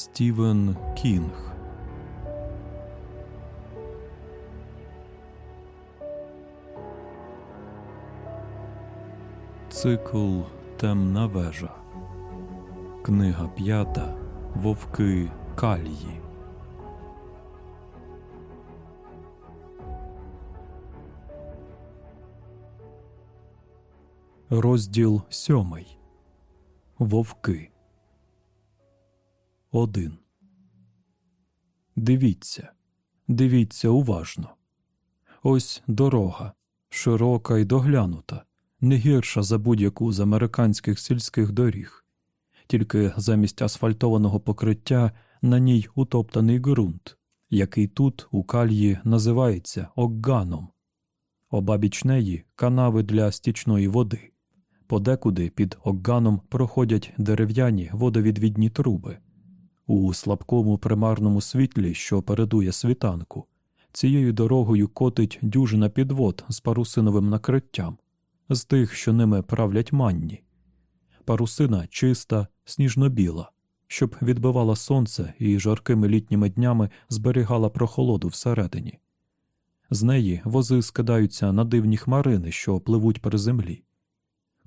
Стівен Кінг Цикл Темна вежа. Книга п'ята Вовки Калії. Розділ сьомий. Вовки. Один. Дивіться. Дивіться уважно. Ось дорога, широка і доглянута, не гірша за будь-яку з американських сільських доріг, тільки замість асфальтованого покриття на ній утоптаний ґрунт, який тут, у кальї, називається окганом. Обабіч неї канави для стічної води. Подекуди під окганом проходять дерев'яні водовідвідні труби. У слабкому примарному світлі, що передує світанку, цією дорогою котить дюжина підвод з парусиновим накриттям, з тих, що ними правлять манні. Парусина чиста, сніжно-біла, щоб відбивала сонце і жаркими літніми днями зберігала прохолоду всередині. З неї вози скидаються на дивні хмарини, що пливуть при землі,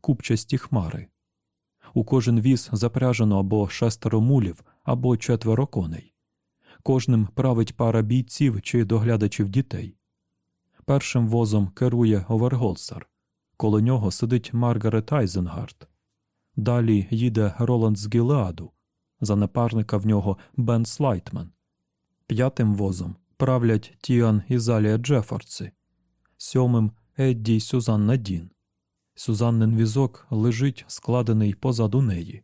купчасті хмари. У кожен віз запряжено або шестеро мулів, або четверо коней. Кожним править пара бійців чи доглядачів дітей. Першим возом керує Оверголсар. Коло нього сидить Маргарет Айзенгард. Далі їде Роланд з Гілеаду. За напарника в нього Бен Слайтман. П'ятим возом правлять Тіан і Залія Джефордси. Сьомим Едді й Сюзанна Дін. Сюзаннин візок лежить складений позаду неї.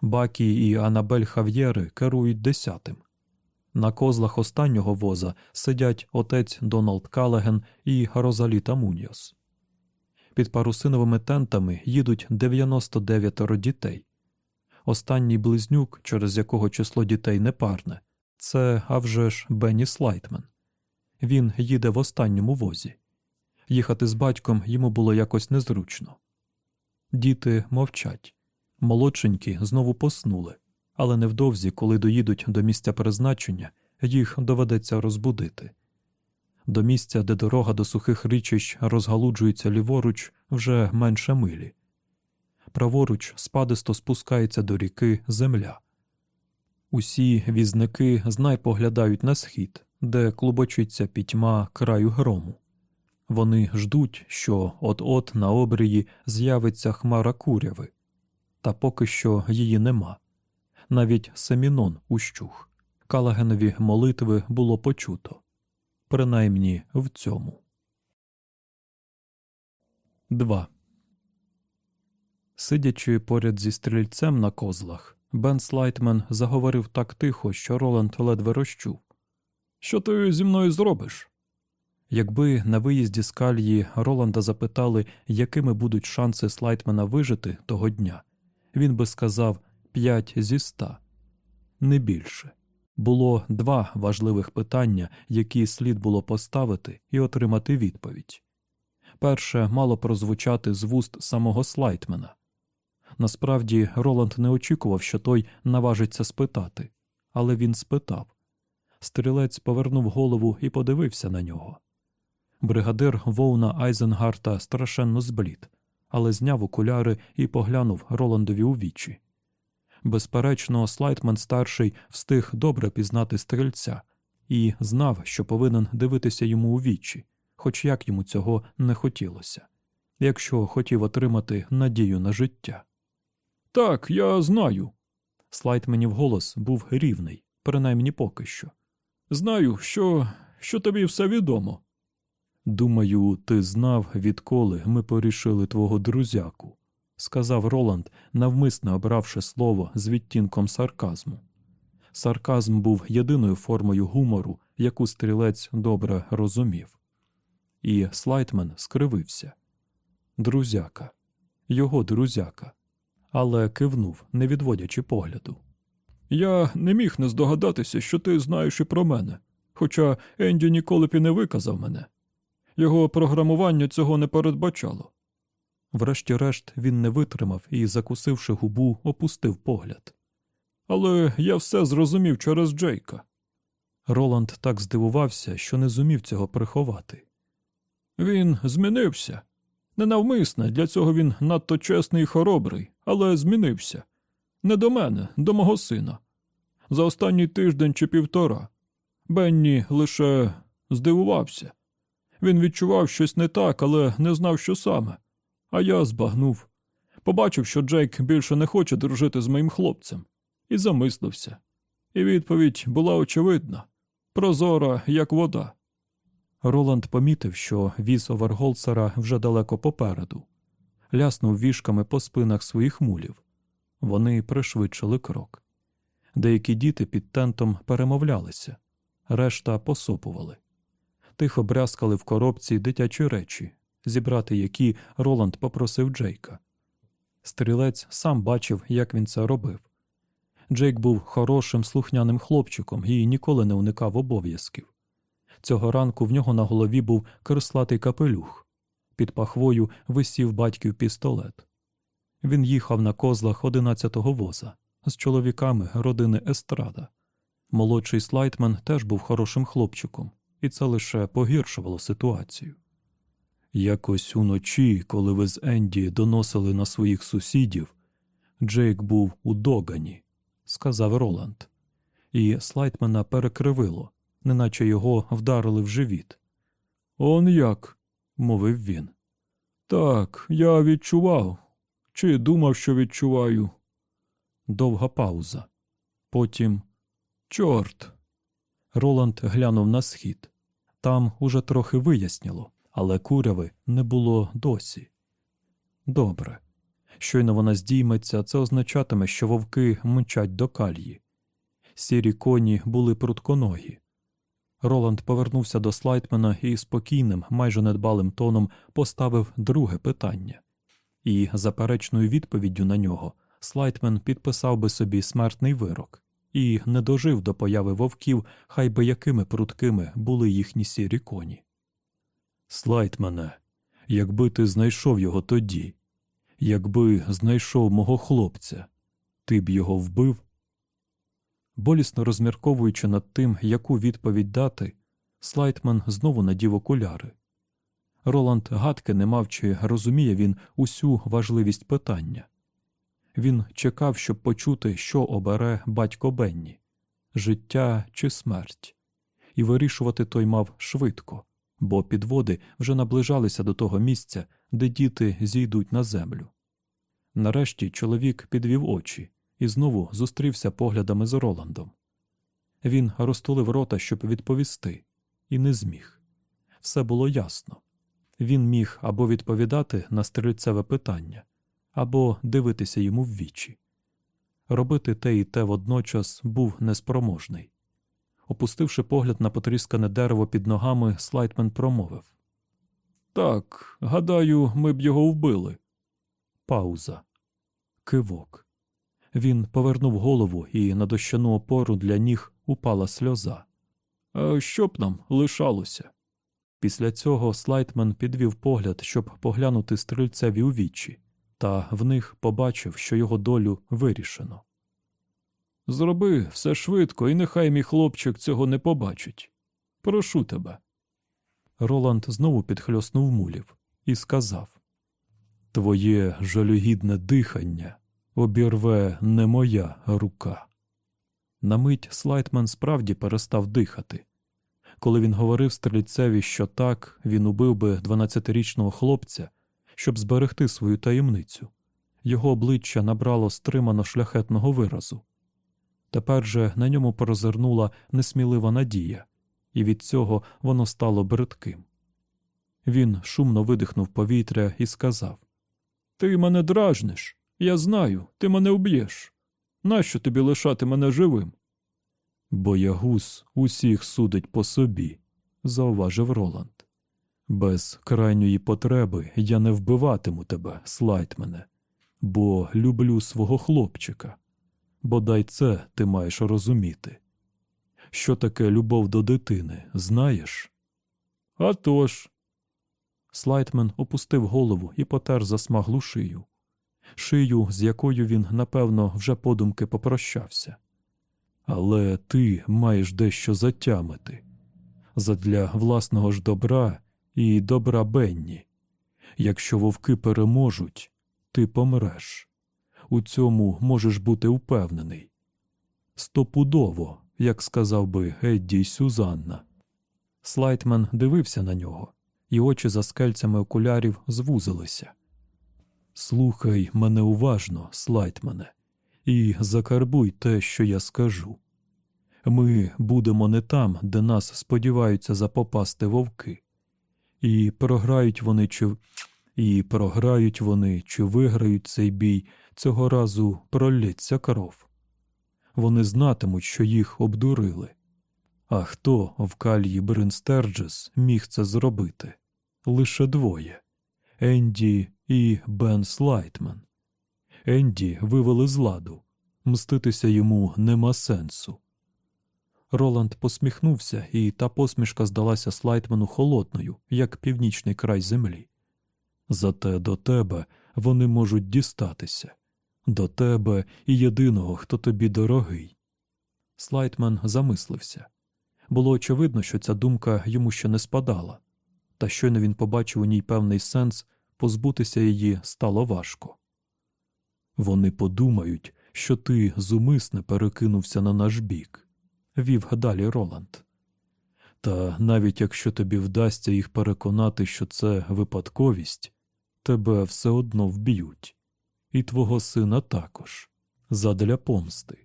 Бакі і Анабель Хав'єри керують десятим. На козлах останнього воза сидять отець Доналд Калеген і Розаліта Муньос. Під парусиновими тентами їдуть 99 дітей. Останній близнюк, через якого число дітей непарне, це а вже ж Бенні Слайтмен. Він їде в останньому возі. Їхати з батьком йому було якось незручно. Діти мовчать. Молодшенькі знову поснули, але невдовзі, коли доїдуть до місця призначення, їх доведеться розбудити. До місця, де дорога до сухих річищ розгалуджується ліворуч, вже менше милі. Праворуч спадисто спускається до ріки земля. Усі візники знай поглядають на схід, де клубочиться пітьма краю грому. Вони ждуть, що от-от на обрії з'явиться хмара куряви, та поки що її нема. Навіть семінон ущух. Калагенові молитви було почуто, принаймні в цьому. 2. Сидячи поряд зі стрільцем на козлах, Бен Слайтмен заговорив так тихо, що Роланд ледве розчув. Що ти зі мною зробиш? Якби на виїзді з кальї Роланда запитали, якими будуть шанси Слайтмена вижити того дня, він би сказав п'ять зі ста. Не більше. Було два важливих питання, які слід було поставити і отримати відповідь. Перше мало прозвучати з вуст самого Слайтмена. Насправді, Роланд не очікував, що той наважиться спитати, але він спитав. Стрілець повернув голову і подивився на нього. Бригадир Воуна Айзенгарта страшенно зблід, але зняв окуляри і поглянув Роландові у вічі. Безперечно, Слайтман старший встиг добре пізнати стрільця і знав, що повинен дивитися йому у вічі, хоч як йому цього не хотілося, якщо хотів отримати надію на життя. Так, я знаю. Слайтменів голос був рівний, принаймні поки що. Знаю, що, що тобі все відомо. Думаю, ти знав, відколи ми порішили твого друзяку, сказав Роланд, навмисне обравши слово з відтінком сарказму. Сарказм був єдиною формою гумору, яку стрілець добре розумів. І Слайтмен скривився. Друзяка, його друзяка, але кивнув, не відводячи погляду. Я не міг не здогадатися, що ти знаєш і про мене, хоча Енді ніколи б і не виказав мене. Його програмування цього не передбачало. Врешті-решт він не витримав і, закусивши губу, опустив погляд. Але я все зрозумів через Джейка. Роланд так здивувався, що не зумів цього приховати. Він змінився. Ненавмисне, для цього він надто чесний і хоробрий, але змінився. Не до мене, до мого сина. За останній тиждень чи півтора. Бенні лише здивувався. Він відчував щось не так, але не знав, що саме. А я збагнув. Побачив, що Джейк більше не хоче дружити з моїм хлопцем, і замислився. І відповідь була очевидна прозора, як вода. Роланд помітив, що віз Оверголсера вже далеко попереду, ляснув вішками по спинах своїх мулів. Вони пришвидшили крок. Деякі діти під тентом перемовлялися, решта посопували. Тихо брязкали в коробці дитячі речі, зібрати які Роланд попросив Джейка. Стрілець сам бачив, як він це робив. Джейк був хорошим слухняним хлопчиком і ніколи не уникав обов'язків. Цього ранку в нього на голові був креслатий капелюх. Під пахвою висів батьків пістолет. Він їхав на козлах одинадцятого воза з чоловіками родини Естрада. Молодший слайтмен теж був хорошим хлопчиком, і це лише погіршувало ситуацію. Якось уночі, коли ви з Енді доносили на своїх сусідів, Джейк був у догані, сказав Роланд, і слайтмена перекривило, неначе його вдарили в живіт. Он як? мовив він. Так, я відчував. Чи думав, що відчуваю? Довга пауза. Потім чорт. Роланд глянув на схід. Там уже трохи виясніло, але куряви не було досі. Добре. Щойно вона здійметься, це означатиме, що вовки мчать до кальї. Сірі коні були прутконогі. Роланд повернувся до слайтмена і спокійним, майже недбалим тоном поставив друге питання, і заперечною відповіддю на нього слайтмен підписав би собі смертний вирок і не дожив до появи вовків, хай би якими пруткими були їхні сірі коні. Слайтмене, якби ти знайшов його тоді, якби знайшов мого хлопця, ти б його вбив? Болісно розмірковуючи над тим, яку відповідь дати, Слайтман знову надів окуляри. Роланд гадки не мав, чи розуміє він усю важливість питання. Він чекав, щоб почути, що обере батько Бенні життя чи смерть, і вирішувати той мав швидко, бо підводи вже наближалися до того місця, де діти зійдуть на землю. Нарешті чоловік підвів очі і знову зустрівся поглядами з Роландом. Він розтулив рота, щоб відповісти, і не зміг. Все було ясно. Він міг або відповідати на стрільцеве питання, або дивитися йому в вічі. Робити те і те водночас був неспроможний. Опустивши погляд на потріскане дерево під ногами, слайтмен промовив Так, гадаю, ми б його вбили. Пауза. Кивок. Він повернув голову, і на дощану опору для ніг упала сльоза. А що б нам лишалося? Після цього слайтмен підвів погляд, щоб поглянути стрільцеві у вічі, та в них побачив, що його долю вирішено. Зроби все швидко, і нехай мій хлопчик цього не побачить. Прошу тебе. Роланд знову підхльоснув мулів і сказав Твоє жалюгідне дихання обірве не моя рука. На мить Слайтман справді перестав дихати. Коли він говорив стрільцеві, що так, він убив би 12-річного хлопця, щоб зберегти свою таємницю. Його обличчя набрало стримано шляхетного виразу. Тепер же на ньому прозирнула несмілива надія, і від цього воно стало бридким. Він шумно видихнув повітря і сказав Ти мене дражниш. Я знаю, ти мене вб'єш. Нащо тобі лишати мене живим? Боягуз усіх судить по собі, зауважив Роланд. Без крайньої потреби я не вбиватиму тебе, слайтмене, бо люблю свого хлопчика. Бодай це ти маєш розуміти. Що таке любов до дитини, знаєш? «А тож!» Слайтмен опустив голову і потер засмаглу шию. шию, з якою він, напевно, вже подумки попрощався. Але ти маєш дещо затямити задля власного ж добра і добра Бенні. Якщо вовки переможуть, ти помреш. У цьому можеш бути впевнений. Стопудово, як сказав би Едді Сюзанна. Слайтмен дивився на нього, і очі за скельцями окулярів звузилися. Слухай мене уважно, Слайтмене, і закарбуй те, що я скажу. Ми будемо не там, де нас сподіваються запопасти вовки. І програють вони чи і програють вони, чи виграють цей бій, цього разу пролється кров. Вони знатимуть, що їх обдурили. А хто в кальї Брин Стерджес міг це зробити? Лише двоє Енді і Бен Слайтмен. Енді вивели з ладу. Мститися йому нема сенсу. Роланд посміхнувся, і та посмішка здалася Слайтмену холодною, як північний край землі. Зате до тебе вони можуть дістатися, до тебе і єдиного, хто тобі дорогий. Слайтмен замислився. Було очевидно, що ця думка йому ще не спадала, та щойно він побачив у ній певний сенс, позбутися її стало важко. Вони подумають, що ти зумисне перекинувся на наш бік, вів далі Роланд. Та навіть якщо тобі вдасться їх переконати, що це випадковість, тебе все одно вб'ють, і твого сина також, задля помсти.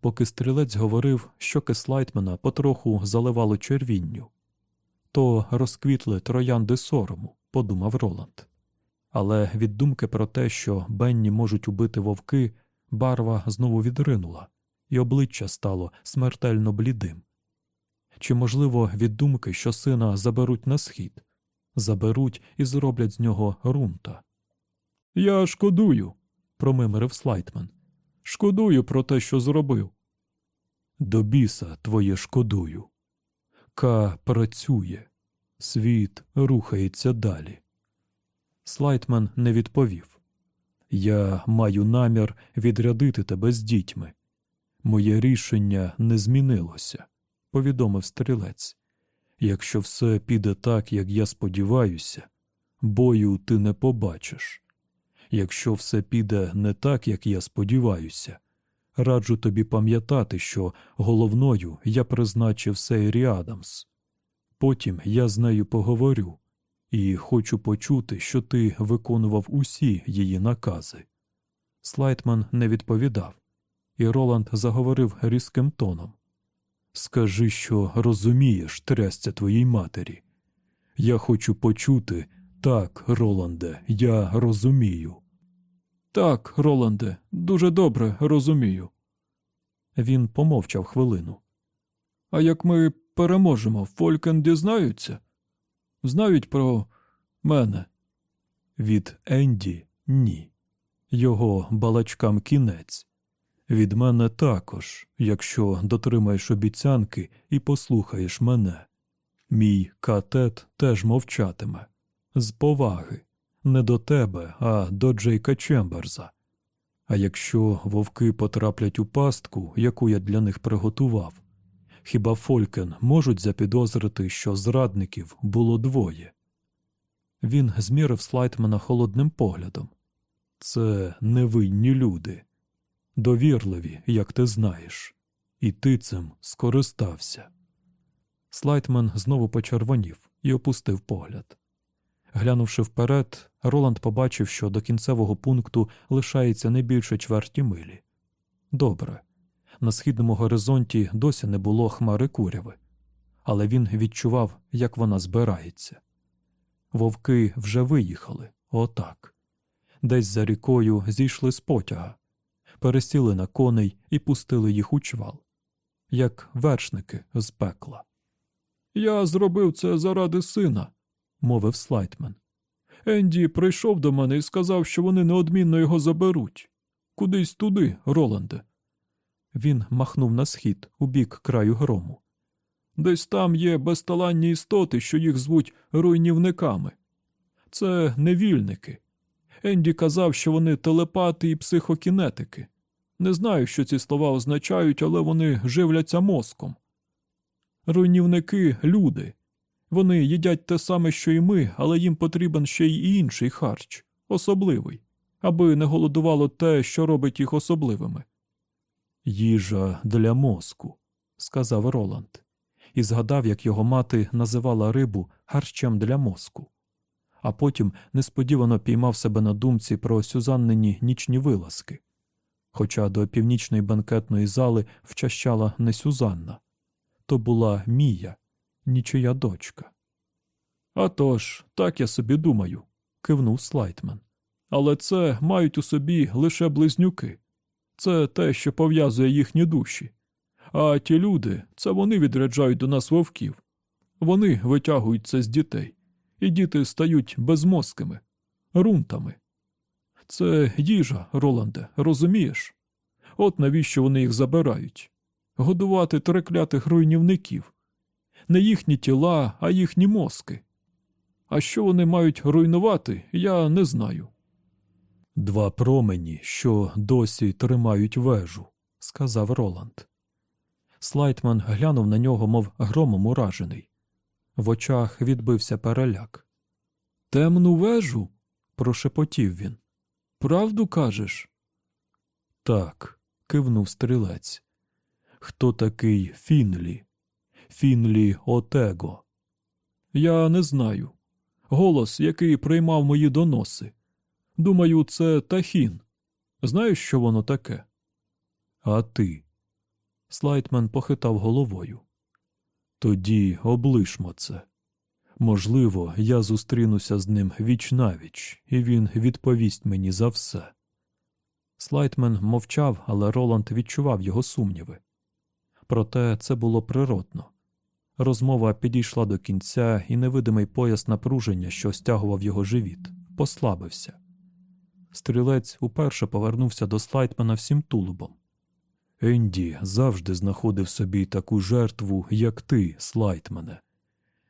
Поки стрілець говорив, щоки Слайтмена потроху заливало червінню. То розквітли троянди сорому, подумав Роланд. Але від думки про те, що Бенні можуть убити вовки, барва знову відринула, і обличчя стало смертельно блідим. Чи, можливо, від думки, що сина заберуть на схід, заберуть і зроблять з нього рунта? Я шкодую, промимирив Слайтмен. Шкодую про те, що зробив. До біса твоє шкодую. Ка працює, світ рухається далі. Слайтмен не відповів Я маю намір відрядити тебе з дітьми. Моє рішення не змінилося, повідомив стрілець. Якщо все піде так, як я сподіваюся, бою ти не побачиш. Якщо все піде не так, як я сподіваюся, раджу тобі пам'ятати, що головною я призначив Сейрі Адамс. Потім я з нею поговорю і хочу почути, що ти виконував усі її накази. Слайтман не відповідав, і Роланд заговорив різким тоном Скажи, що розумієш, трясця твоїй матері. Я хочу почути так, Роланде, я розумію. Так, Роланде, дуже добре розумію. Він помовчав хвилину. А як ми переможемо, Фолькен дізнаються? Знають про мене. Від Енді ні. Його балачкам кінець. Від мене також, якщо дотримаєш обіцянки і послухаєш мене. Мій катет теж мовчатиме. З поваги. Не до тебе, а до Джейка Чемберза. А якщо вовки потраплять у пастку, яку я для них приготував, хіба Фолькен можуть запідозрити, що зрадників було двоє? Він змірив Слайтмана холодним поглядом. Це невинні люди, довірливі, як ти знаєш, і ти цим скористався. Слайтман знову почервонів і опустив погляд. Глянувши вперед, Роланд побачив, що до кінцевого пункту лишається не більше чверті милі. Добре, на східному горизонті досі не було хмари куряви, але він відчував, як вона збирається. Вовки вже виїхали, отак. Десь за рікою зійшли з потяга, пересіли на коней і пустили їх у чвал, як вершники з пекла. Я зробив це заради сина, мовив Слайтмен. Енді прийшов до мене і сказав, що вони неодмінно його заберуть. Кудись туди, Роланде. Він махнув на схід у бік краю грому. Десь там є безталанні істоти, що їх звуть руйнівниками. Це невільники. Енді казав, що вони телепати і психокінетики. Не знаю, що ці слова означають, але вони живляться мозком. Руйнівники люди. Вони їдять те саме, що і ми, але їм потрібен ще й інший харч, особливий, аби не голодувало те, що робить їх особливими. Їжа для мозку, сказав Роланд, і згадав, як його мати називала рибу харчем для мозку, а потім несподівано піймав себе на думці про Сюзаннині нічні вилазки. Хоча до північної банкетної зали вчащала не Сюзанна, то була Мія, нічия дочка. «А тож, так я собі думаю, кивнув Слайтман. Але це мають у собі лише близнюки. Це те, що пов'язує їхні душі. А ті люди, це вони відряджають до нас вовків. Вони витягують це з дітей, і діти стають безмозкими, рунтами. Це їжа, Роланде, розумієш? От навіщо вони їх забирають? Годувати треклятих руйнівників. Не їхні тіла, а їхні мозки. А що вони мають руйнувати, я не знаю. Два промені, що досі тримають вежу, сказав Роланд. Слайтман глянув на нього, мов громом уражений. В очах відбився переляк. Темну вежу? прошепотів він. Правду кажеш? Так, кивнув стрілець. Хто такий Фінлі? Фінлі Отего? Я не знаю. Голос, який приймав мої доноси. Думаю, це Тахін. Знаєш, що воно таке? А ти? Слайтмен похитав головою. Тоді облишмо це. Можливо, я зустрінуся з ним віч навіч, і він відповість мені за все. Слайтмен мовчав, але Роланд відчував його сумніви. Проте це було природно. Розмова підійшла до кінця, і невидимий пояс напруження, що стягував його живіт, послабився. Стрілець уперше повернувся до Слайтмена всім тулубом. Енді завжди знаходив собі таку жертву, як ти, Слайтмене.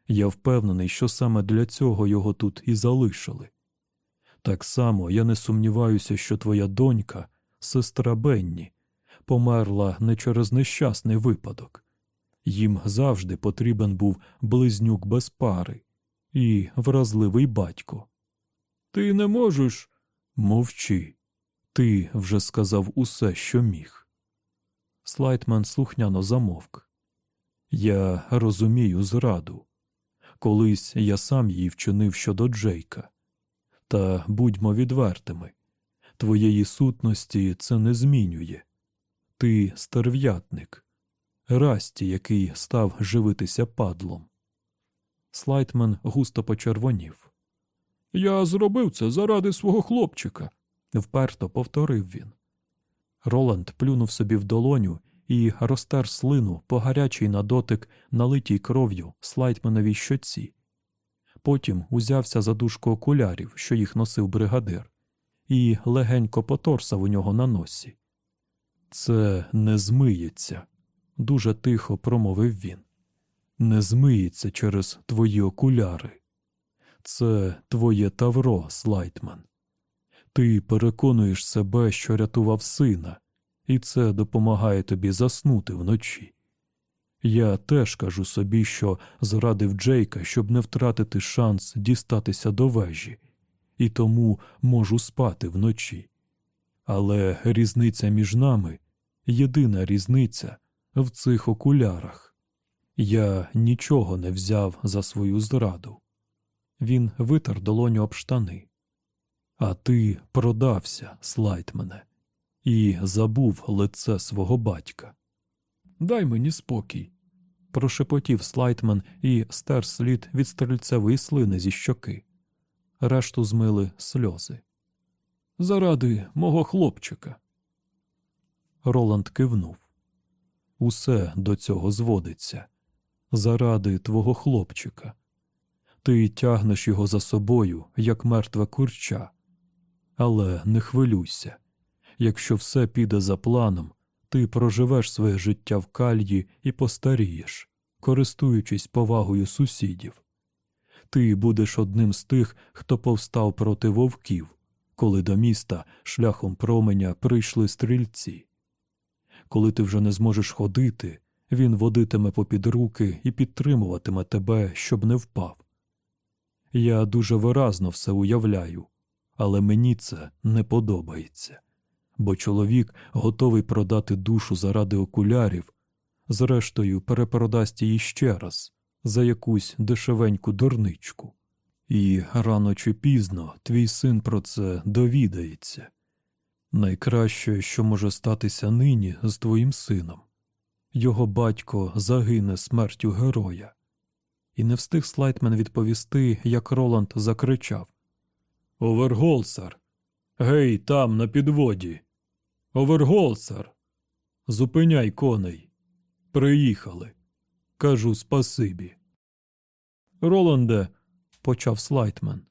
Я впевнений, що саме для цього його тут і залишили. Так само я не сумніваюся, що твоя донька, сестра Бенні, померла не через нещасний випадок. Їм завжди потрібен був близнюк без пари і вразливий батько. Ти не можеш. Мовчи. Ти вже сказав усе, що міг. Слайтман слухняно замовк. Я розумію зраду. Колись я сам її вчинив щодо Джейка. Та будьмо відвертими. Твоєї сутності це не змінює. Ти стерв'ятник, Расті, який став живитися падлом. Слайтмен густо почервонів. Я зробив це заради свого хлопчика, вперто повторив він. Роланд плюнув собі в долоню і розтер слину по гарячий на дотик, налитій кров'ю слайтменовій щоці. Потім узявся за дужку окулярів, що їх носив бригадир, і легенько поторсав у нього на носі. Це не змиється, дуже тихо промовив він. Не змиється через твої окуляри. Це твоє тавро, Слайтман. Ти переконуєш себе, що рятував сина, і це допомагає тобі заснути вночі. Я теж кажу собі, що зрадив Джейка, щоб не втратити шанс дістатися до вежі, і тому можу спати вночі. Але різниця між нами єдина різниця в цих окулярах. Я нічого не взяв за свою зраду. Він витер долоню об штани. А ти продався, слайтмене, і забув лице свого батька. Дай мені спокій, прошепотів слайтмен і стер слід від стрільцевої слини зі щоки. Решту змили сльози. Заради мого хлопчика. Роланд кивнув. Усе до цього зводиться. Заради твого хлопчика. Ти тягнеш його за собою, як мертве курча. Але не хвилюйся. Якщо все піде за планом, ти проживеш своє життя в кальї і постарієш, користуючись повагою сусідів. Ти будеш одним з тих, хто повстав проти вовків, коли до міста шляхом променя прийшли стрільці. Коли ти вже не зможеш ходити, він водитиме попід руки і підтримуватиме тебе, щоб не впав. Я дуже виразно все уявляю, але мені це не подобається, бо чоловік готовий продати душу заради окулярів, зрештою перепродасть її ще раз за якусь дешевеньку дурничку. І рано чи пізно твій син про це довідається. Найкраще, що може статися нині з твоїм сином. Його батько загине смертю героя. І не встиг Слайтмен відповісти, як Роланд закричав Оверголсар! Гей, там, на підводі. Оверголсар! Зупиняй коней. Приїхали. Кажу спасибі. Роланде, почав Слайтмен.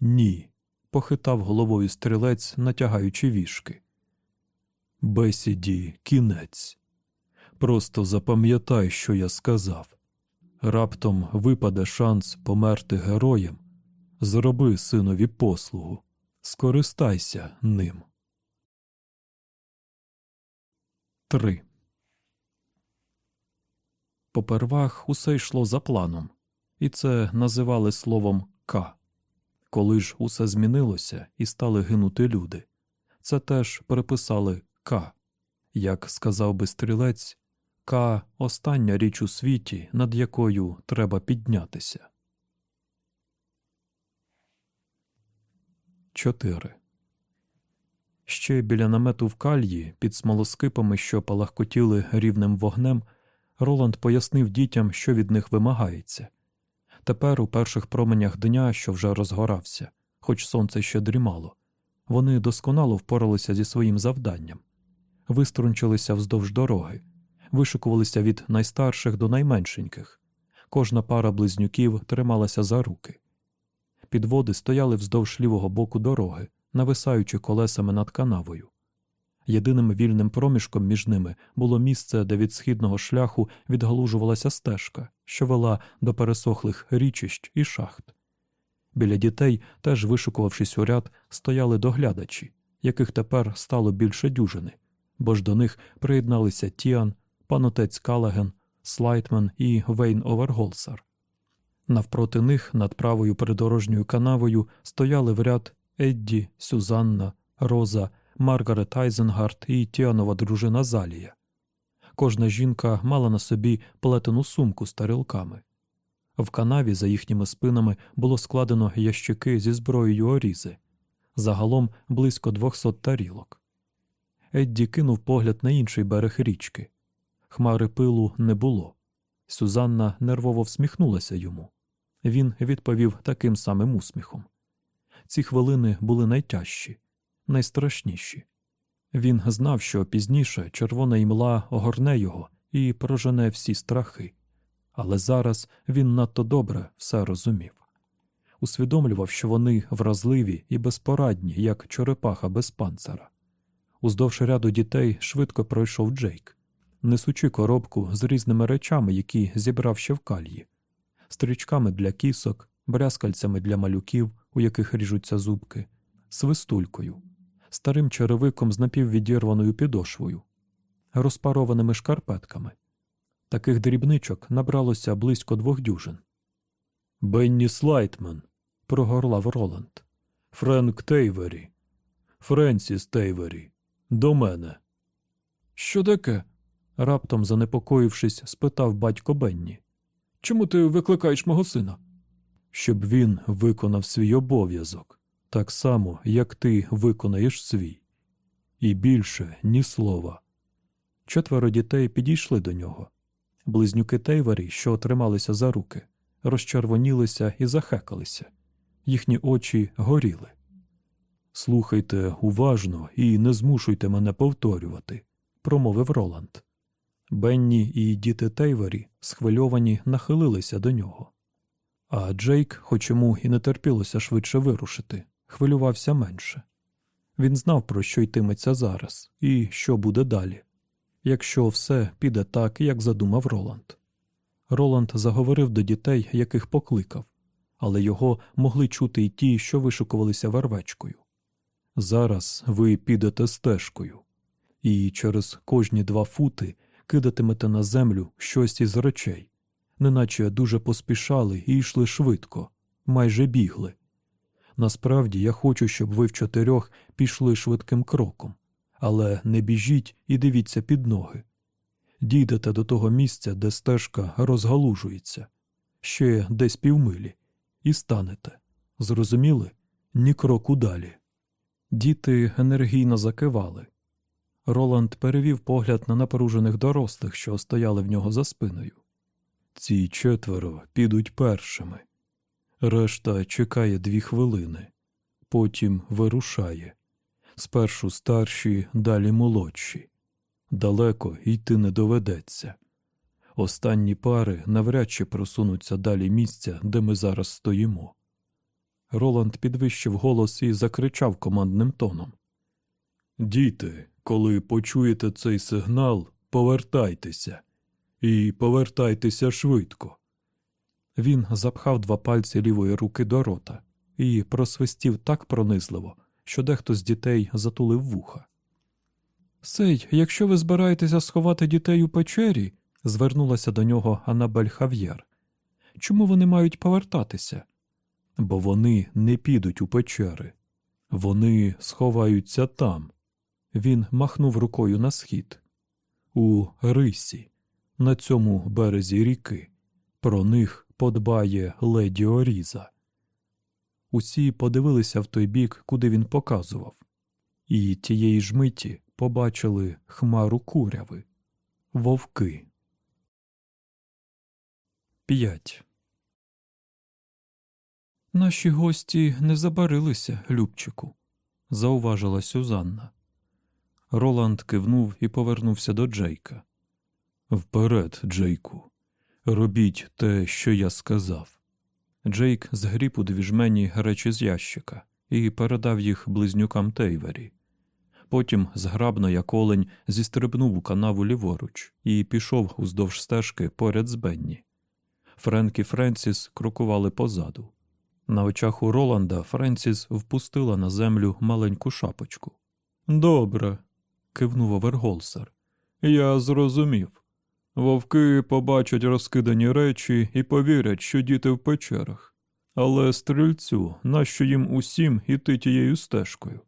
Ні. похитав головою стрілець, натягаючи віжки. Бесіді кінець. Просто запам'ятай, що я сказав. Раптом випаде шанс померти героєм. Зроби синові послугу, скористайся ним. 3. Попервах усе йшло за планом, і це називали словом К. Коли ж усе змінилося і стали гинути люди, це теж переписали К. Як сказав би стрілець, К остання річ у світі, над якою треба піднятися. 4. Ще біля намету в кальї під смолоскипами, що палахкотіли рівним вогнем, Роланд пояснив дітям, що від них вимагається. Тепер, у перших променях дня, що вже розгорався, хоч сонце ще дрімало, вони досконало впоралися зі своїм завданням, виструнчилися вздовж дороги, вишикувалися від найстарших до найменшеньких. Кожна пара близнюків трималася за руки. Підводи стояли вздовж лівого боку дороги, нависаючи колесами над канавою. Єдиним вільним проміжком між ними було місце, де від східного шляху відгалужувалася стежка, що вела до пересохлих річищ і шахт. Біля дітей, теж вишукувавшись у ряд, стояли доглядачі, яких тепер стало більше дюжини, бо ж до них приєдналися Тіан, панотець Калаген, Слайтмен і Вейн Оверголсар. Навпроти них над правою придорожньою канавою стояли в ряд Едді, Сюзанна, Роза, Маргарет Айзенгард і Тіанова дружина Залія. Кожна жінка мала на собі плетену сумку з тарілками. В канаві за їхніми спинами було складено ящики зі зброєю орізи, загалом близько двохсот тарілок. Едді кинув погляд на інший берег річки. Хмари пилу не було. Сюзанна нервово всміхнулася йому. Він відповів таким самим усміхом. Ці хвилини були найтяжчі, найстрашніші. Він знав, що пізніше червона імла огорне його і прожене всі страхи, але зараз він надто добре все розумів. Усвідомлював, що вони вразливі і безпорадні, як черепаха без панцера. Уздовж ряду дітей швидко пройшов Джейк, несучи коробку з різними речами, які зібрав ще в кальї, стрічками для кісок, брязкальцями для малюків, у яких ріжуться зубки, свистулькою, старим черевиком з напіввідірваною підошвою, розпарованими шкарпетками. Таких дрібничок набралося близько двох дюжин. Бенні Слайтман, прогорлав Роланд. Френк Тейвері, Френсіс Тейвері, до мене. Що таке? раптом занепокоївшись, спитав батько Бенні. Чому ти викликаєш мого сина? Щоб він виконав свій обов'язок, так само, як ти виконаєш свій. І більше ні слова. Четверо дітей підійшли до нього. Близнюки Тейвері, що трималися за руки, розчервонілися і захекалися. Їхні очі горіли. Слухайте уважно і не змушуйте мене повторювати, промовив Роланд. Бенні і діти Тейвері, схвильовані, нахилилися до нього. А Джейк, хоч йому і не терпілося швидше вирушити, хвилювався менше. Він знав, про що йтиметься зараз, і що буде далі, якщо все піде так, як задумав Роланд. Роланд заговорив до дітей, яких покликав, але його могли чути й ті, що вишукувалися вервечкою. Зараз ви підете стежкою, і через кожні два фути кидатимете на землю щось із речей, неначе дуже поспішали і йшли швидко, майже бігли. Насправді я хочу, щоб ви в чотирьох пішли швидким кроком, але не біжіть і дивіться під ноги. Дійдете до того місця, де стежка розгалужується, ще десь півмилі, і станете. Зрозуміли? Ні кроку далі. Діти енергійно закивали. Роланд перевів погляд на напружених дорослих, що стояли в нього за спиною. Ці четверо підуть першими. Решта чекає дві хвилини, потім вирушає. Спершу старші, далі молодші. Далеко йти не доведеться. Останні пари навряд чи просунуться далі місця, де ми зараз стоїмо. Роланд підвищив голос і закричав командним тоном. Діти, коли почуєте цей сигнал, повертайтеся. І повертайтеся швидко. Він запхав два пальці лівої руки до рота і просвистів так пронизливо, що дехто з дітей затулив вуха. Сей, якщо ви збираєтеся сховати дітей у печері, звернулася до нього Анабель Хав'єр. Чому вони мають повертатися? Бо вони не підуть у печери. Вони сховаються там. Він махнув рукою на схід. У рисі, на цьому березі ріки. Про них подбає леді Оріза. Усі подивилися в той бік, куди він показував, і тієї ж миті побачили хмару куряви, вовки. 5. Наші гості не забарилися, Любчику, зауважила Сюзанна. Роланд кивнув і повернувся до Джейка. Вперед, Джейку, робіть те, що я сказав. Джейк згріб у двіжмені речі з ящика і передав їх близнюкам Тейвері. Потім, зграбно, як олень, зістрибнув у канаву ліворуч і пішов уздовж стежки поряд з Бенні. Френк і Френсіс крокували позаду. На очах у Роланда Френсіс впустила на землю маленьку шапочку. Добре, кивнув Оверголсер. Я зрозумів. Вовки побачать розкидані речі і повірять, що діти в печерах. Але стрільцю, нащо їм усім іти тією стежкою?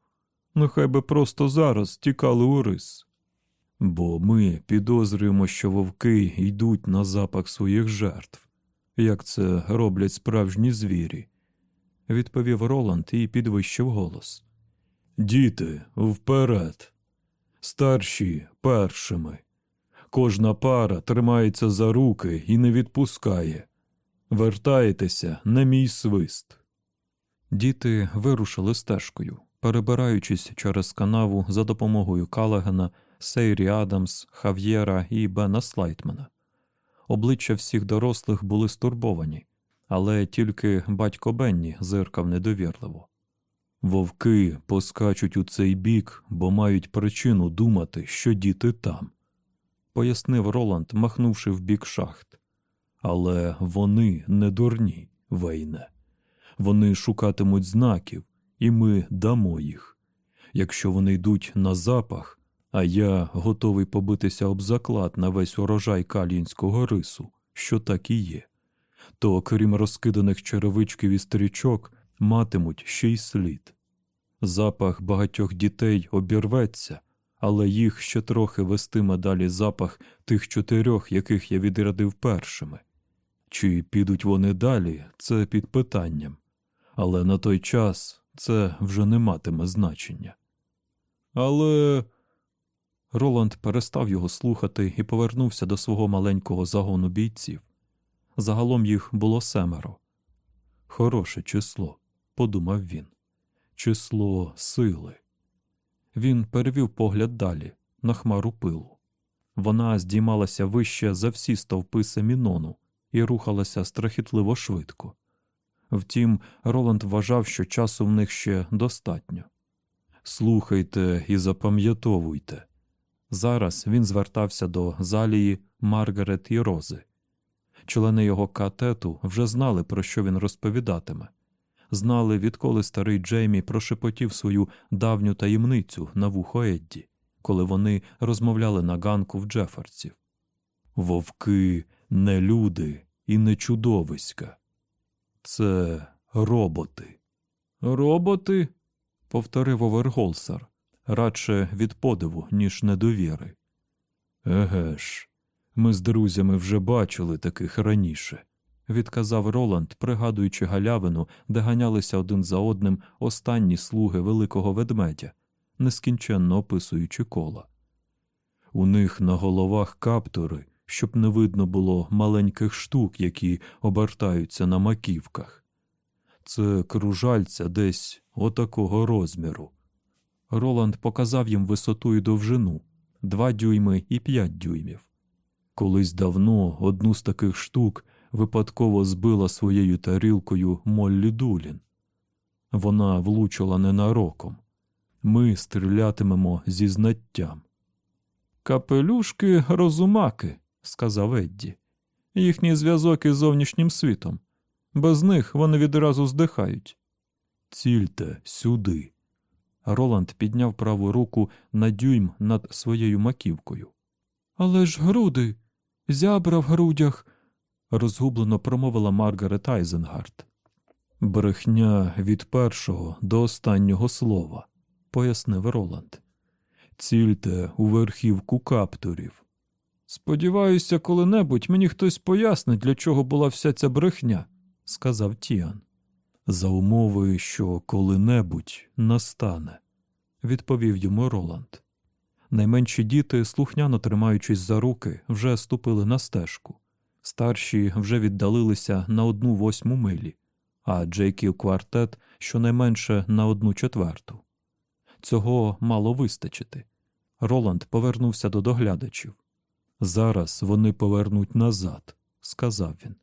Нехай би просто зараз тікали у рис. Бо ми підозрюємо, що вовки йдуть на запах своїх жертв, як це роблять справжні звірі, відповів Роланд і підвищив голос. Діти, вперед, старші першими. Кожна пара тримається за руки і не відпускає. Вертаєтеся на мій свист. Діти вирушили стежкою, перебираючись через канаву за допомогою Калагена, Сейрі Адамс, Хав'єра і Бена Слайтмена. Обличчя всіх дорослих були стурбовані, але тільки батько Бенні зиркав недовірливо. Вовки поскачуть у цей бік, бо мають причину думати, що діти там пояснив Роланд, махнувши в бік шахт. Але вони не дурні, Вейне. Вони шукатимуть знаків, і ми дамо їх. Якщо вони йдуть на запах, а я готовий побитися об заклад на весь урожай калінського рису, що так і є, то крім розкиданих черевичків і стрічок, матимуть ще й слід. Запах багатьох дітей обірветься але їх ще трохи вестиме далі запах тих чотирьох, яких я відрядив першими. Чи підуть вони далі, це під питанням, але на той час це вже не матиме значення. Але. Роланд перестав його слухати і повернувся до свого маленького загону бійців. Загалом їх було семеро. Хороше число, подумав він, число сили. Він перевів погляд далі, на хмару пилу. Вона здіймалася вище за всі стовпи семінону і рухалася страхітливо швидко. Втім, Роланд вважав, що часу в них ще достатньо. Слухайте і запам'ятовуйте. Зараз він звертався до залії Маргарет і Рози. Члени його катету вже знали, про що він розповідатиме. Знали, відколи старий Джеймі прошепотів свою давню таємницю на вухо Едді, коли вони розмовляли на ганку в Джеферців. Вовки не люди і не чудовиська. Це роботи. Роботи? повторив Оверголсар, радше від подиву, ніж недовіри. Еге ж, ми з друзями вже бачили таких раніше, відказав Роланд, пригадуючи галявину, де ганялися один за одним останні слуги великого ведмедя, нескінченно описуючи кола. У них на головах каптури, щоб не видно було маленьких штук, які обертаються на маківках. Це кружальця десь отакого розміру. Роланд показав їм висоту і довжину два дюйми і п'ять дюймів. Колись давно одну з таких штук випадково збила своєю тарілкою Моллі Дулін. Вона влучила ненароком. Ми стрілятимемо зі знаттям. Капелюшки розумаки, сказав Едді. Їхній зв'язок із зовнішнім світом. Без них вони відразу здихають. Цільте сюди. Роланд підняв праву руку на дюйм над своєю маківкою. Але ж груди, зябра в грудях, розгублено промовила Маргарет Айзенгард. Брехня від першого до останнього слова, пояснив Роланд. Цільте у верхівку каптурів. Сподіваюся, коли-небудь мені хтось пояснить, для чого була вся ця брехня, сказав Тіан. За умови, що коли-небудь настане, відповів йому Роланд. Найменші діти, слухняно тримаючись за руки, вже ступили на стежку. Старші вже віддалилися на одну восьму милі, а Джейків квартет щонайменше на одну четверту. Цього мало вистачити. Роланд повернувся до доглядачів. Зараз вони повернуть назад, сказав він.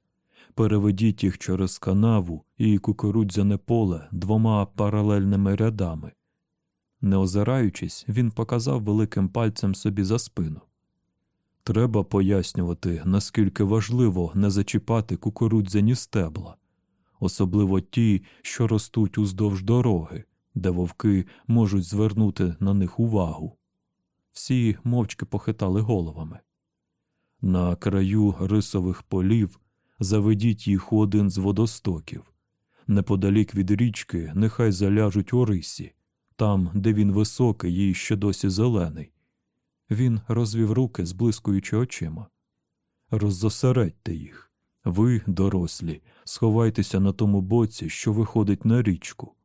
Переведіть їх через канаву і кукурудзяне поле двома паралельними рядами. Не озираючись, він показав великим пальцем собі за спину. Треба пояснювати, наскільки важливо не зачіпати кукурудзяні стебла, особливо ті, що ростуть уздовж дороги, де вовки можуть звернути на них увагу. Всі мовчки похитали головами. На краю рисових полів заведіть їх один з водостоків. Неподалік від річки нехай заляжуть у рисі, там, де він високий і ще досі зелений. Він розвів руки, зблискуючи очима. Роззосередьте їх. Ви, дорослі, сховайтеся на тому боці, що виходить на річку.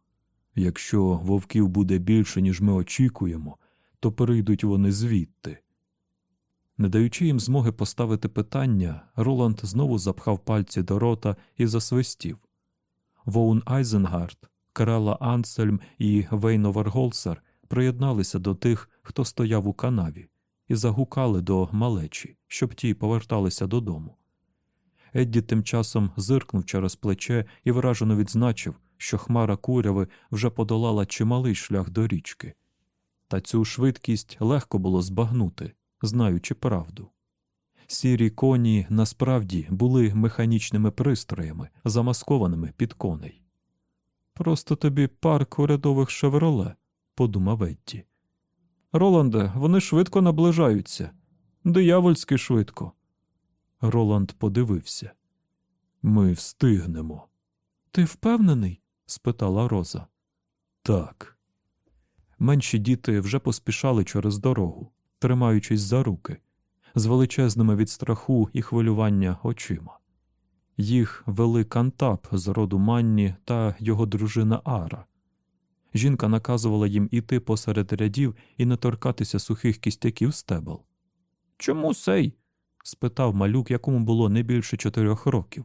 Якщо вовків буде більше, ніж ми очікуємо, то перейдуть вони звідти. Не даючи їм змоги поставити питання, Роланд знову запхав пальці до рота і засвистів. Воун Айзенгард, Карела Ансельм і Вейновар Голсер приєдналися до тих, хто стояв у канаві, і загукали до малечі, щоб ті поверталися додому. Едді тим часом зиркнув через плече і вражено відзначив, що хмара куряви вже подолала чималий шлях до річки. Та цю швидкість легко було збагнути знаючи правду. Сірі коні насправді були механічними пристроями, замаскованими під коней. Просто тобі парк урядових шевроле, подумав Едді. Роланде, вони швидко наближаються. Диявольськи швидко. Роланд подивився. Ми встигнемо. Ти впевнений? спитала Роза. Так. Менші діти вже поспішали через дорогу тримаючись за руки, з величезними від страху і хвилювання очима. Їх вели Кантап з роду Манні та його дружина Ара. Жінка наказувала їм іти посеред рядів і не торкатися сухих кістяків стебел. Чому сей? спитав малюк, якому було не більше чотирьох років.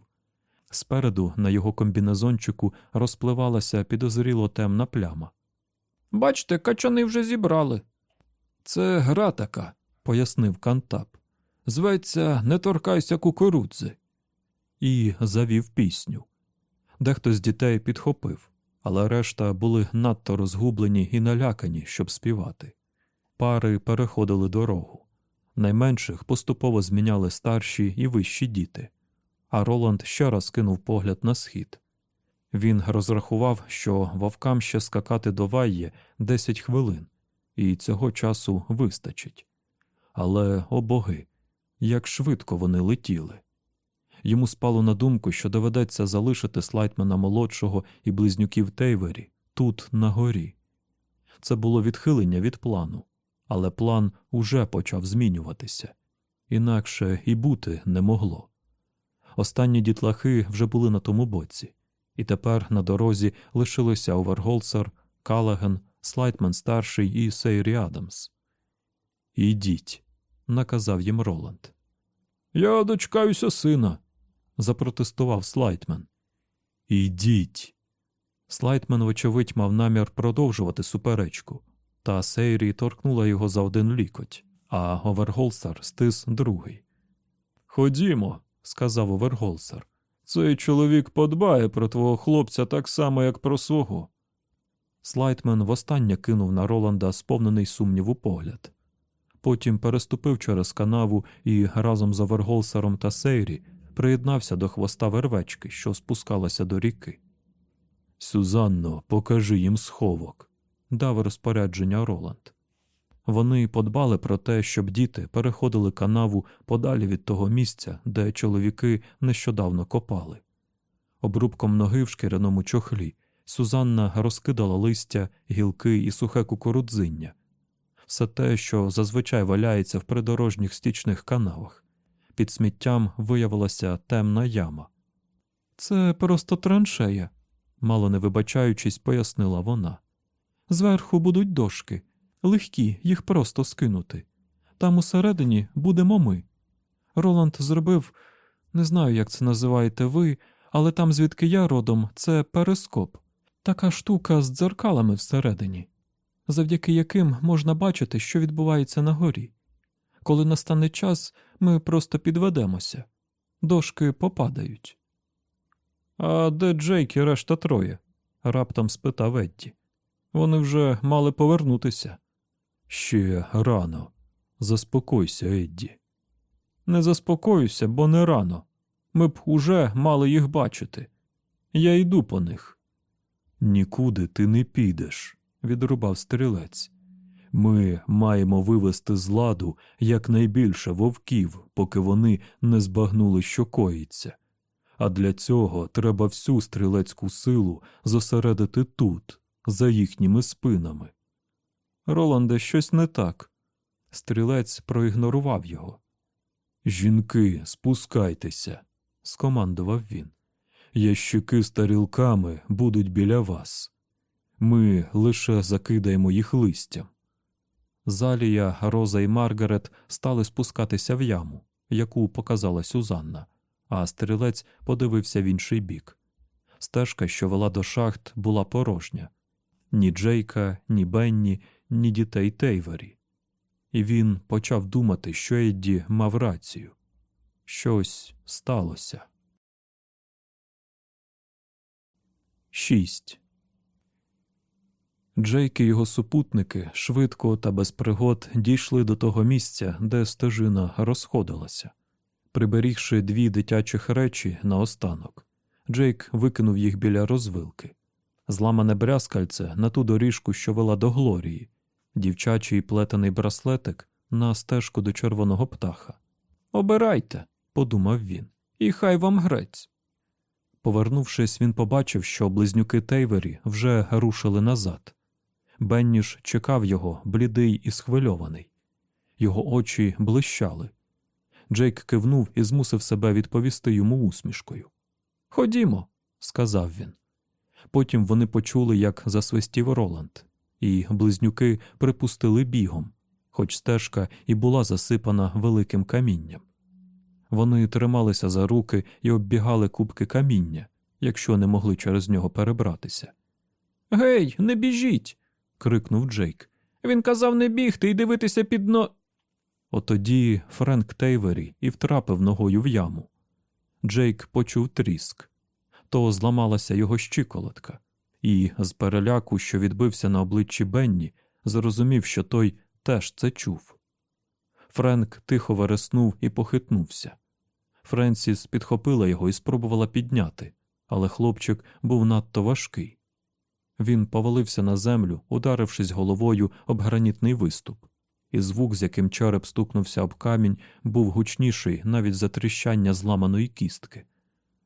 Спереду на його комбінезончику розпливалася підозріло темна пляма. Бачте, качани вже зібрали, це гра така, пояснив Кантап. Зветься Не торкайся кукурудзи. І завів пісню. Дехто з дітей підхопив, але решта були надто розгублені і налякані, щоб співати. Пари переходили дорогу. Найменших поступово зміняли старші і вищі діти, а Роланд ще раз кинув погляд на схід. Він розрахував, що вовкам ще скакати до вайє 10 хвилин, і цього часу вистачить. Але, о боги, як швидко вони летіли. Йому спало на думку, що доведеться залишити слайтмена молодшого і близнюків Тейвері тут, на горі. Це було відхилення від плану, але план уже почав змінюватися, інакше і бути не могло. Останні дітлахи вже були на тому боці, і тепер на дорозі лишилися Оверголсер, Калаген, Слайтмен старший і Сейрі Адамс. Ідіть, наказав їм Роланд. Я дочекаюся сина, запротестував Слайтмен. Ідіть. Слайтмен, вочевидь, мав намір продовжувати суперечку, та Сейрі торкнула його за один лікоть, а Оверголсер стис другий. Ходімо, сказав Оверголсер. Цей чоловік подбає про твого хлопця так само, як про свого. Слайтмен востаннє кинув на Роланда сповнений сумніву погляд. Потім переступив через канаву і разом з Оверголсером та Сейрі приєднався до хвоста вервечки, що спускалася до ріки. Сюзанно, покажи їм сховок, дав розпорядження Роланд. Вони подбали про те, щоб діти переходили канаву подалі від того місця, де чоловіки нещодавно копали. Обрубком ноги в шкіряному чохлі Сюзанна розкидала листя, гілки і сухе кукурудзиння, все те, що зазвичай валяється в придорожніх стічних канавах. Під сміттям виявилася темна яма. Це просто траншея, мало не вибачаючись, пояснила вона. Зверху будуть дошки, легкі, їх просто скинути. Там усередині будемо ми. Роланд зробив, не знаю, як це називаєте ви, але там, звідки я родом, це перископ, така штука з дзеркалами всередині, завдяки яким можна бачити, що відбувається на горі. Коли настане час, ми просто підведемося, дошки попадають. А де Джейк і решта троє? раптом спитав Едді. Вони вже мали повернутися. Ще рано. Заспокойся, Едді. Не заспокоюся, бо не рано. Ми б уже мали їх бачити. Я йду по них. Нікуди ти не підеш, відрубав стрілець. Ми маємо вивести з ладу якнайбільше вовків, поки вони не збагнули, що коїться. А для цього треба всю стрілецьку силу зосередити тут, за їхніми спинами. Роланде, щось не так. Стрілець проігнорував його. Жінки, спускайтеся, скомандував він. Ящики з тарілками будуть біля вас. Ми лише закидаємо їх листям. Залія, Роза і Маргарет стали спускатися в яму, яку показала Сюзанна, а стрілець подивився в інший бік. Стежка, що вела до шахт, була порожня ні Джейка, ні Бенні, ні дітей Тейвері. І він почав думати, що Едді мав рацію. Щось сталося. 6. Джейк і його супутники швидко та без пригод дійшли до того місця, де стежина розходилася. Приберігши дві дитячих речі наостанок, Джейк викинув їх біля розвилки, зламане брязкальце на ту доріжку, що вела до Глорії, дівчачий плетений браслетик на стежку до червоного птаха. Обирайте, подумав він, і хай вам грець. Повернувшись, він побачив, що близнюки Тейвері вже рушили назад. Бенніш чекав його, блідий і схвильований. Його очі блищали. Джейк кивнув і змусив себе відповісти йому усмішкою. Ходімо, сказав він. Потім вони почули, як засвистів Роланд, і близнюки припустили бігом, хоч стежка і була засипана великим камінням. Вони трималися за руки і оббігали кубки каміння, якщо не могли через нього перебратися. Гей, не біжіть. Крикнув Джейк. Він казав не бігти і дивитися під но. Отоді Френк Тейвері і втрапив ногою в яму. Джейк почув тріск. То зламалася його щиколотка, і з переляку, що відбився на обличчі Бенні, зрозумів, що той теж це чув. Френк тихо вереснув і похитнувся. Френсіс підхопила його і спробувала підняти, але хлопчик був надто важкий. Він повалився на землю, ударившись головою об гранітний виступ, і звук, з яким череп стукнувся об камінь, був гучніший навіть за тріщання зламаної кістки.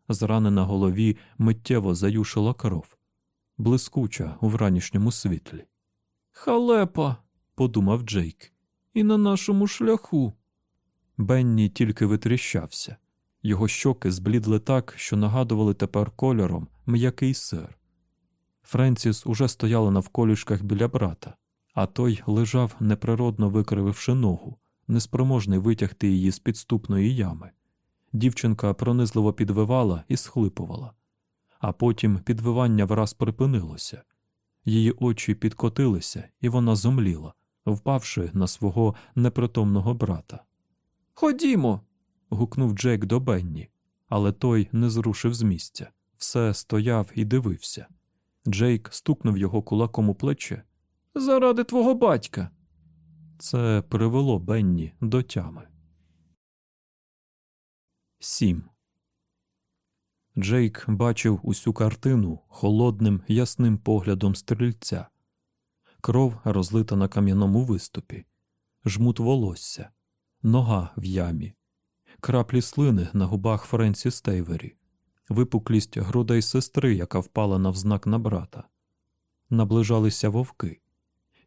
З рани на голові миттєво заюшила кров, блискуча у вранішньому світлі. Халепа, подумав Джейк, і на нашому шляху. Бенні тільки витріщався. Його щоки зблідли так, що нагадували тепер кольором м'який сир. Френсіс уже стояла навколішках біля брата, а той лежав, неприродно викрививши ногу, неспроможний витягти її з підступної ями. Дівчинка пронизливо підвивала і схлипувала, а потім підвивання враз припинилося. Її очі підкотилися, і вона зомліла, впавши на свого непритомного брата. Ходімо. гукнув Джек до Бенні, але той не зрушив з місця, все стояв і дивився. Джейк стукнув його кулаком у плече. Заради твого батька. Це привело Бенні до тями. Сім. Джейк бачив усю картину холодним ясним поглядом стрільця. Кров розлита на кам'яному виступі, жмут волосся, нога в ямі, краплі слини на губах Френсі Стейвері, випуклість грудей сестри, яка впала навзнак на брата. Наближалися вовки,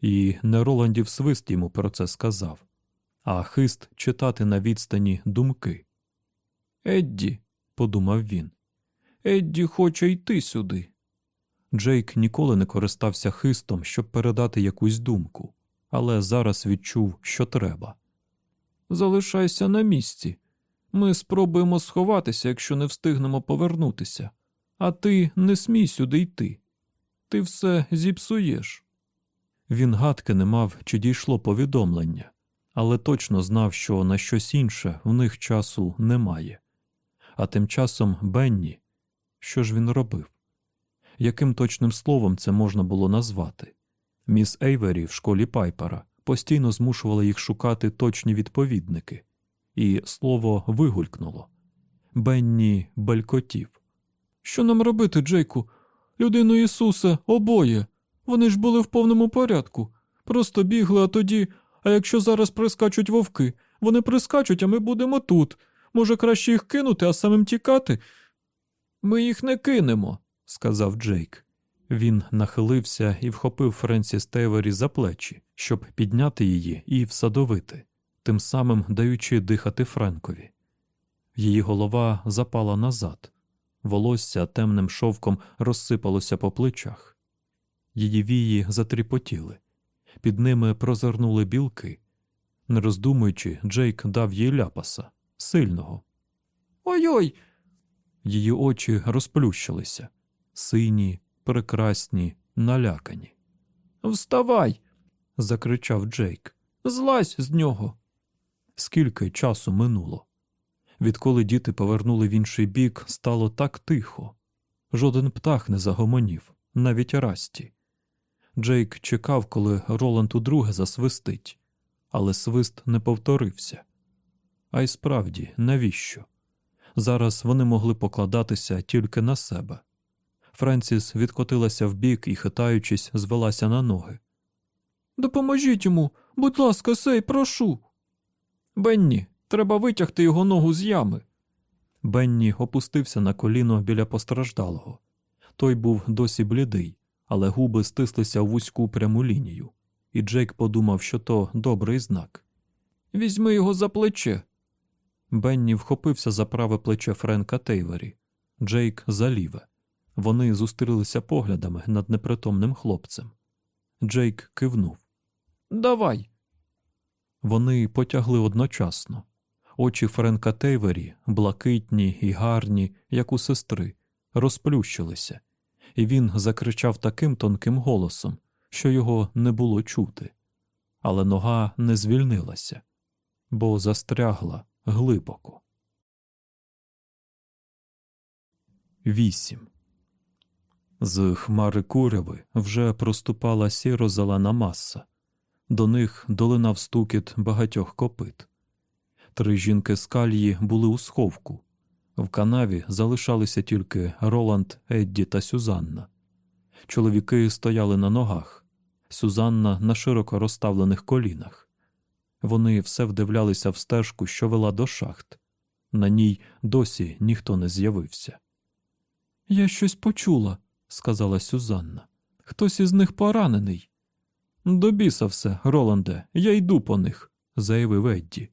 і не Роландів свист йому про це сказав, а хист читати на відстані думки. Едді, подумав він, Едді хоче йти сюди. Джейк ніколи не користався хистом, щоб передати якусь думку, але зараз відчув, що треба. Залишайся на місці. Ми спробуємо сховатися, якщо не встигнемо повернутися, а ти не смій сюди йти. Ти все зіпсуєш. Він гадки не мав, чи дійшло повідомлення, але точно знав, що на щось інше в них часу немає. А тим часом Бенні, що ж він робив? Яким точним словом це можна було назвати? Міс Ейвері в школі Пайпера постійно змушувала їх шукати точні відповідники, і слово вигулькнуло. Бенні белькотів. Що нам робити, Джейку? Людину Ісуса, обоє. Вони ж були в повному порядку. Просто бігли, а тоді. А якщо зараз прискачуть вовки, вони прискачуть, а ми будемо тут. Може, краще їх кинути, а самим тікати? Ми їх не кинемо, сказав Джейк. Він нахилився і вхопив Френсі Стейвері за плечі, щоб підняти її і всадовити, тим самим даючи дихати Френкові. Її голова запала назад, волосся темним шовком розсипалося по плечах. Її вії затріпотіли, під ними прозирнули білки. Не роздумуючи, Джейк дав їй ляпаса сильного. Ой-ой. Її очі розплющилися сині, прекрасні, налякані. Вставай. закричав Джейк. Злазь з нього. Скільки часу минуло? Відколи діти повернули в інший бік, стало так тихо. Жоден птах не загомонів, навіть Расті. Джейк чекав, коли Роланд удруге засвистить, але свист не повторився. А й справді, навіщо? Зараз вони могли покладатися тільки на себе. Френсіс відкотилася вбік і, хитаючись, звелася на ноги. Допоможіть йому, будь ласка, сей, прошу. Бенні, треба витягти його ногу з ями. Бенні опустився на коліно біля постраждалого. Той був досі блідий, але губи стислися в вузьку пряму лінію, і Джейк подумав, що то добрий знак. Візьми його за плече. Бенні вхопився за праве плече Френка Тейвері, Джейк за ліве. Вони зустрілися поглядами над непритомним хлопцем. Джейк кивнув. Давай. Вони потягли одночасно. Очі Френка Тейвері, блакитні і гарні, як у сестри, розплющилися, і він закричав таким тонким голосом, що його не було чути. Але нога не звільнилася, бо застрягла глибоко. Вісім. З хмари куряви вже проступала сіро-зелена маса. До них долинав стукіт багатьох копит. Три жінки з кальї були у сховку. В канаві залишалися тільки Роланд, Едді та Сюзанна. Чоловіки стояли на ногах, Сюзанна на широко розставлених колінах. Вони все вдивлялися в стежку, що вела до шахт. На ній досі ніхто не з'явився. Я щось почула, сказала Сюзанна. Хтось із них поранений. До біса все, Роланде, я йду по них, заявив Едді.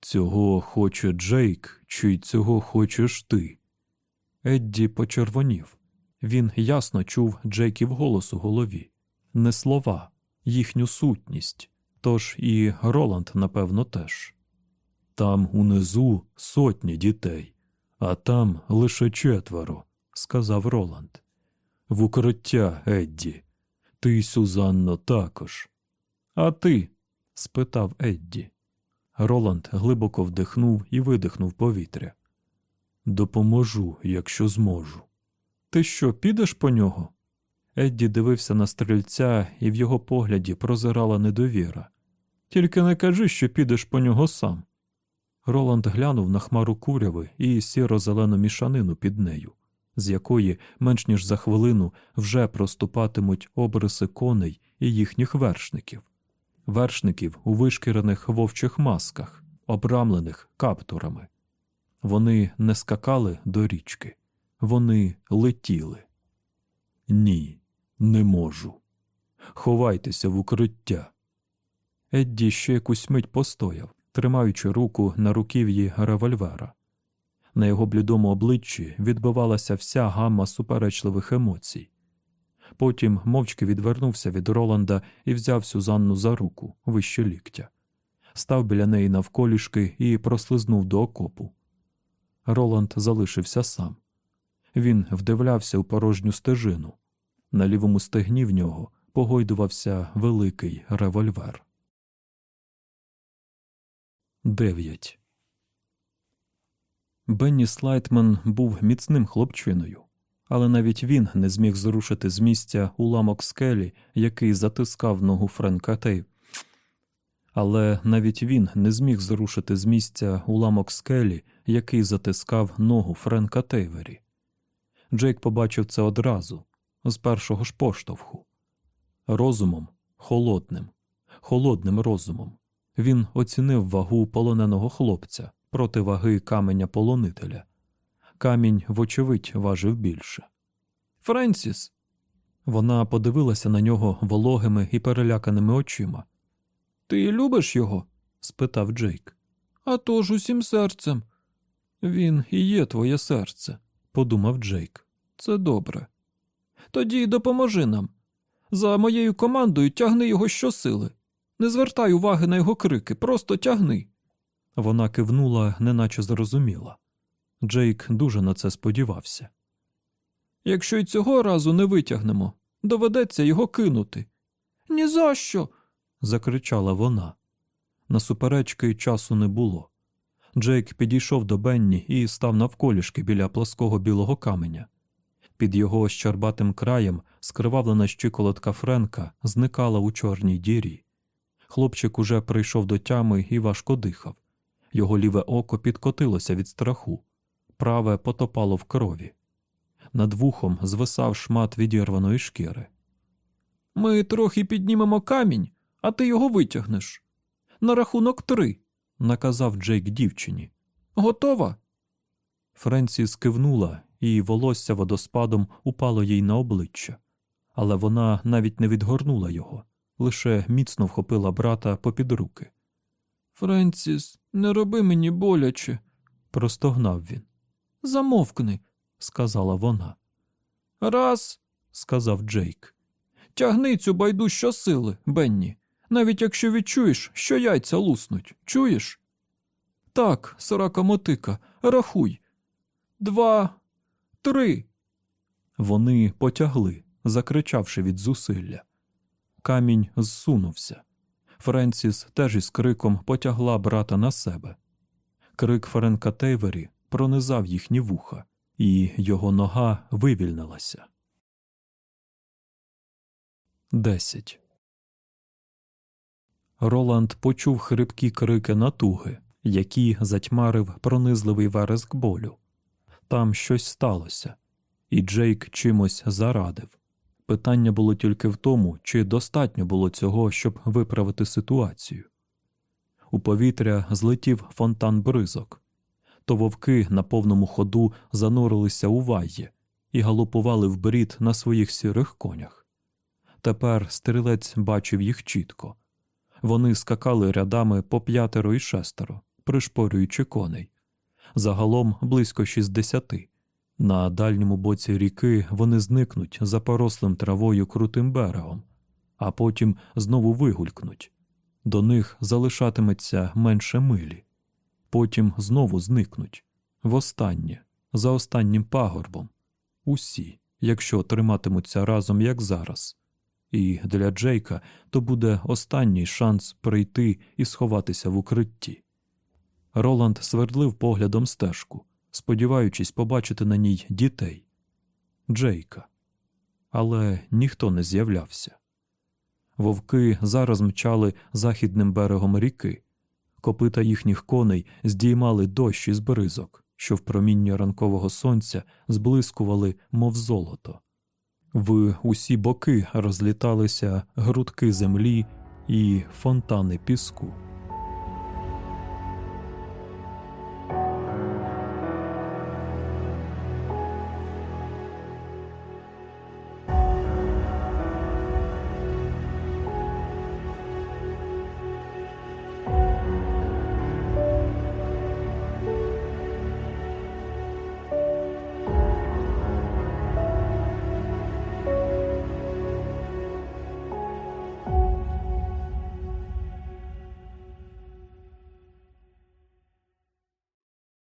Цього хоче Джейк, чи цього хочеш ти? Едді почервонів. Він ясно чув Джейків голос у голові, не слова, їхню сутність, тож і Роланд, напевно, теж. Там унизу сотні дітей, а там лише четверо, сказав Роланд. В укриття, Едді. Ти, Сюзанно, також. А ти? спитав Едді. Роланд глибоко вдихнув і видихнув повітря. Допоможу, якщо зможу. Ти що, підеш по нього? Едді дивився на стрільця, і в його погляді прозирала недовіра. Тільки не кажи, що підеш по нього сам. Роланд глянув на хмару куряви і сіро-зелену мішанину під нею, з якої менш ніж за хвилину вже проступатимуть обриси коней і їхніх вершників, вершників у вишкірених вовчих масках, обрамлених каптурами. Вони не скакали до річки, вони летіли. Ні, не можу. Ховайтеся в укриття. Едді ще якусь мить постояв, тримаючи руку на руків'ї револьвера. На його блідому обличчі відбивалася вся гамма суперечливих емоцій. Потім мовчки відвернувся від Роланда і взяв Сюзанну за руку вище ліктя, став біля неї навколішки і прослизнув до окопу. Роланд залишився сам. Він вдивлявся у порожню стежину. На лівому стегні в нього погойдувався великий револьвер. 9. Бенні Слайтман був міцним хлопчиною, але навіть він не зміг зрушити з місця уламок скелі, який затискав ногу Френка Тейв. Але навіть він не зміг зрушити з місця уламок скелі, який затискав ногу Френка Тейвері. Джейк побачив це одразу, з першого ж поштовху. Розумом, холодним, холодним розумом. Він оцінив вагу полоненого хлопця проти ваги каменя полонителя. Камінь, вочевидь, важив більше. Френсіс. Вона подивилася на нього вологими і переляканими очима. Ти любиш його? спитав Джейк. «А ж усім серцем. Він і є твоє серце, подумав Джейк. Це добре. Тоді допоможи нам. За моєю командою тягни його щосили. Не звертай уваги на його крики, просто тягни. Вона кивнула, неначе зрозуміла. Джейк дуже на це сподівався. Якщо й цього разу не витягнемо, доведеться його кинути. «Ні за що!» – закричала вона. На суперечки часу не було. Джейк підійшов до Бенні і став навколішки біля плоского білого каменя. Під його щербатим краєм скривавлена щиколотка Френка зникала у чорній дірі. Хлопчик уже прийшов до тями і важко дихав. Його ліве око підкотилося від страху, праве потопало в крові. Над вухом звисав шмат відірваної шкіри. Ми трохи піднімемо камінь, а ти його витягнеш. На рахунок три, наказав Джейк дівчині. Готова? Френсіс кивнула, і волосся водоспадом упало їй на обличчя, але вона навіть не відгорнула його, лише міцно вхопила брата попід руки. Френсіс, не роби мені боляче, простогнав він. Замовкни, сказала вона. Раз, сказав Джейк. Тягни цю байду щосили, Бенні, навіть якщо відчуєш, що яйця луснуть. Чуєш? Так, сорока мотика, рахуй. Два, три. Вони потягли, закричавши від зусилля. Камінь зсунувся. Френсіс теж із криком потягла брата на себе. Крик Френка Тейвері пронизав їхні вуха, і його нога вивільнилася. Десять. Роланд почув хрипкі крики натуги, які затьмарив пронизливий вереск болю, Там щось сталося, і Джейк чимось зарадив. Питання було тільки в тому, чи достатньо було цього, щоб виправити ситуацію. У повітря злетів фонтан бризок, то вовки на повному ходу занурилися у вайє і галопували вбрід на своїх сірих конях. Тепер стрілець бачив їх чітко. Вони скакали рядами по п'ятеро і шестеро, пришпорюючи коней. Загалом близько шістдесяти. На дальньому боці ріки вони зникнуть за порослим травою крутим берегом, а потім знову вигулькнуть. До них залишатиметься менше милі, потім знову зникнуть. Востаннє, за останнім пагорбом. Усі, якщо триматимуться разом, як зараз. І для Джейка то буде останній шанс прийти і сховатися в укритті. Роланд свердлив поглядом стежку, сподіваючись побачити на ній дітей Джейка. Але ніхто не з'являвся. Вовки зараз мчали західним берегом ріки, копита їхніх коней здіймали дощ із бризок, що в промінні ранкового сонця зблискували, мов золото. В усі боки розліталися грудки землі і фонтани піску.